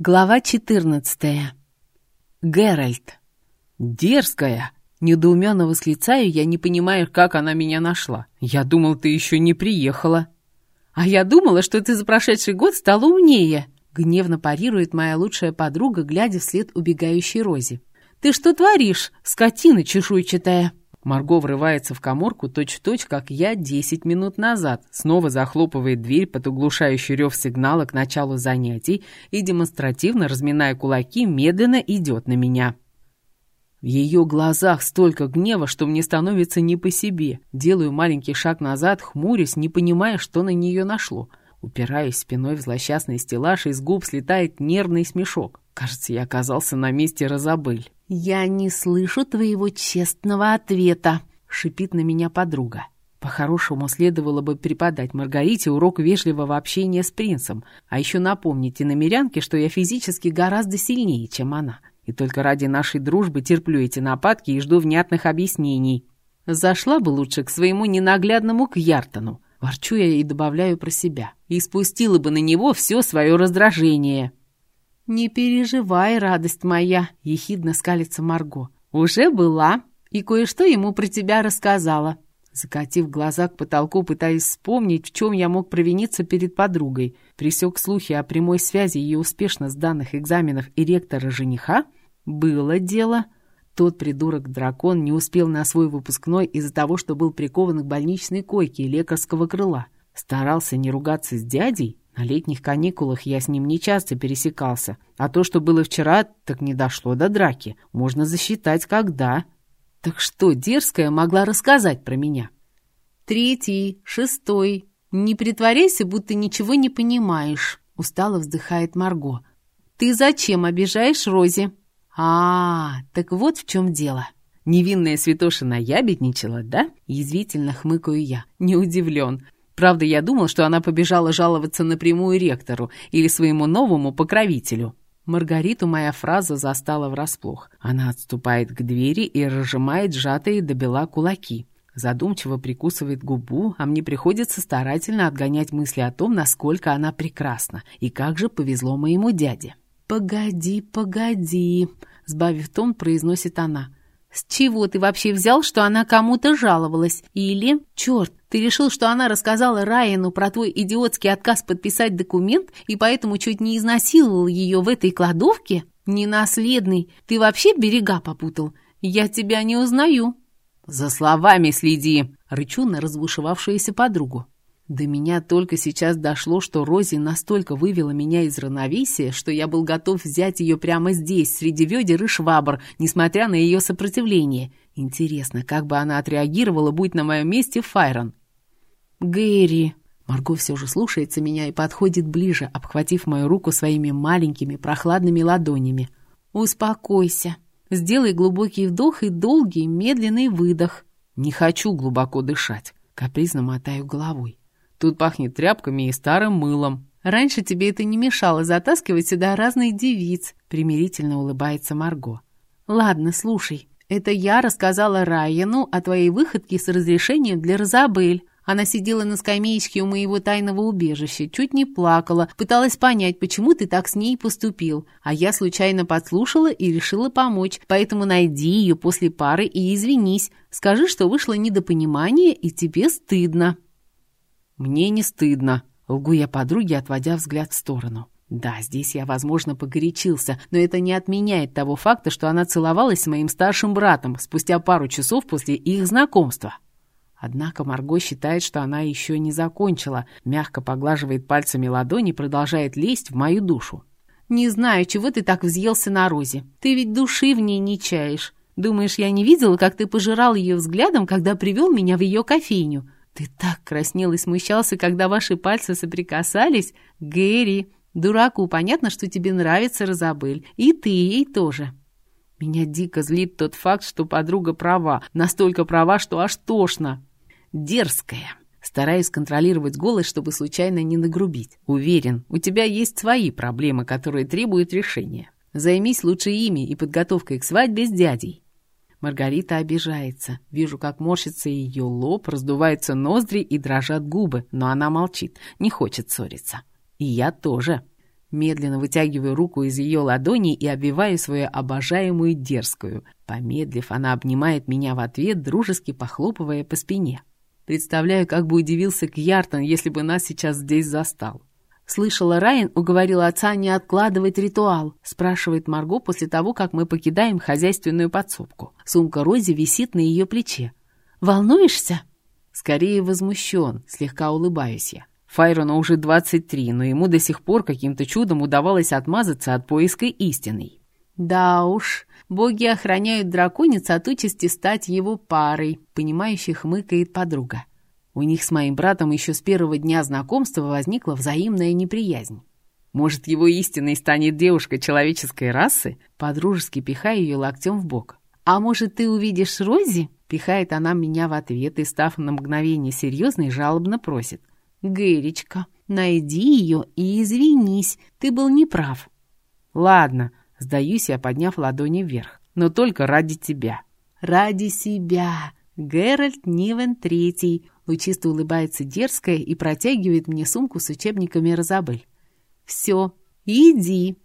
Глава 14. Геральт. «Дерзкая!» Недоуменно восклицаю я, не понимаю, как она меня нашла. Я думал, ты еще не приехала. А я думала, что ты за прошедший год стала умнее. Гневно парирует моя лучшая подруга, глядя вслед убегающей Розе. Ты что творишь, скотина чешуйчатая? Марго врывается в коморку точь-в-точь, -точь, как я десять минут назад, снова захлопывает дверь под углушающий рев сигнала к началу занятий и, демонстративно разминая кулаки, медленно идет на меня. В ее глазах столько гнева, что мне становится не по себе. Делаю маленький шаг назад, хмурюсь, не понимая, что на нее нашло. Упираюсь спиной в злосчастный стеллаж, и с губ слетает нервный смешок. Кажется, я оказался на месте Розабель. «Я не слышу твоего честного ответа», — шипит на меня подруга. По-хорошему, следовало бы преподать Маргарите урок вежливого общения с принцем, а еще напомнить и намерянке, что я физически гораздо сильнее, чем она. И только ради нашей дружбы терплю эти нападки и жду внятных объяснений. Зашла бы лучше к своему ненаглядному Кьяртону. Ворчу я и добавляю про себя. И спустила бы на него все свое раздражение. «Не переживай, радость моя!» — ехидно скалится Марго. «Уже была, и кое-что ему про тебя рассказала». Закатив глаза к потолку, пытаясь вспомнить, в чем я мог провиниться перед подругой, присек слухи о прямой связи ее успешно сданных экзаменов и ректора жениха, было дело. Тот придурок-дракон не успел на свой выпускной из-за того, что был прикован к больничной койке лекарского крыла. Старался не ругаться с дядей, на летних каникулах я с ним не часто пересекался, а то, что было вчера, так не дошло до драки. Можно засчитать, когда. Так что дерзкая могла рассказать про меня? Третий, шестой. Не притворяйся, будто ничего не понимаешь, устало вздыхает Марго. Ты зачем обижаешь Рози? А, так вот в чем дело. Невинная святошина ябедничала, да? Язвительно хмыкаю я. Не удивлен. Правда, я думал, что она побежала жаловаться напрямую ректору или своему новому покровителю. Маргариту моя фраза застала врасплох. Она отступает к двери и разжимает сжатые до бела кулаки. Задумчиво прикусывает губу, а мне приходится старательно отгонять мысли о том, насколько она прекрасна и как же повезло моему дяде. «Погоди, погоди», — сбавив тон, произносит она. «С чего ты вообще взял, что она кому-то жаловалась? Или, черт, ты решил, что она рассказала Райану про твой идиотский отказ подписать документ и поэтому чуть не изнасиловал ее в этой кладовке? Ненаследный, ты вообще берега попутал? Я тебя не узнаю». «За словами следи!» — рычу на разбушевавшуюся подругу. До меня только сейчас дошло, что Рози настолько вывела меня из равновесия, что я был готов взять ее прямо здесь, среди ведер и швабр, несмотря на ее сопротивление. Интересно, как бы она отреагировала, будь на моем месте Файрон? «Гэри!» Марго все же слушается меня и подходит ближе, обхватив мою руку своими маленькими прохладными ладонями. «Успокойся. Сделай глубокий вдох и долгий, медленный выдох». «Не хочу глубоко дышать», — капризно мотаю головой. Тут пахнет тряпками и старым мылом. Раньше тебе это не мешало затаскивать сюда разных девиц, примирительно улыбается Марго. Ладно, слушай. Это я рассказала Райану о твоей выходке с разрешением для Розабель. Она сидела на скамеечке у моего тайного убежища, чуть не плакала, пыталась понять, почему ты так с ней поступил. А я случайно подслушала и решила помочь, поэтому найди ее после пары и извинись. Скажи, что вышло недопонимание и тебе стыдно. «Мне не стыдно», — лгу я подруге, отводя взгляд в сторону. Да, здесь я, возможно, погорячился, но это не отменяет того факта, что она целовалась с моим старшим братом спустя пару часов после их знакомства. Однако Марго считает, что она еще не закончила, мягко поглаживает пальцами ладони и продолжает лезть в мою душу. «Не знаю, чего ты так взъелся на Розе. Ты ведь души в ней не чаешь. Думаешь, я не видела, как ты пожирал ее взглядом, когда привел меня в ее кофейню? «Ты так краснел и смущался, когда ваши пальцы соприкасались? Гэри, дураку понятно, что тебе нравится Розабель, и ты ей тоже». Меня дико злит тот факт, что подруга права, настолько права, что аж тошно. Дерзкая. Стараюсь контролировать голос, чтобы случайно не нагрубить. Уверен, у тебя есть свои проблемы, которые требуют решения. Займись лучше ими и подготовкой к свадьбе с дядей. Маргарита обижается. Вижу, как морщится ее лоб, раздуваются ноздри и дрожат губы, но она молчит, не хочет ссориться. И я тоже. Медленно вытягиваю руку из ее ладони и обвиваю свою обожаемую дерзкую. Помедлив, она обнимает меня в ответ, дружески похлопывая по спине. Представляю, как бы удивился Кьяртон, если бы нас сейчас здесь застал. «Слышала, Райан уговорил отца не откладывать ритуал», спрашивает Марго после того, как мы покидаем хозяйственную подсобку. Сумка Рози висит на ее плече. «Волнуешься?» Скорее возмущен, слегка улыбаюсь я. Файрону уже 23, но ему до сих пор каким-то чудом удавалось отмазаться от поиска истины. «Да уж, боги охраняют дракониц от участи стать его парой», понимающе хмыкает подруга. У них с моим братом еще с первого дня знакомства возникла взаимная неприязнь. Может, его истиной станет девушка человеческой расы? Подружески пихая ее локтем в бок. А может, ты увидишь Рози? Пихает она меня в ответ и, став на мгновение серьезной, жалобно просит. Гэричка, найди ее и извинись, ты был неправ. Ладно, сдаюсь я, подняв ладони вверх, но только ради тебя. Ради себя. Геральт Нивен Третий Лучисто улыбается дерзкая и протягивает мне сумку с учебниками Розабель. «Все, иди!»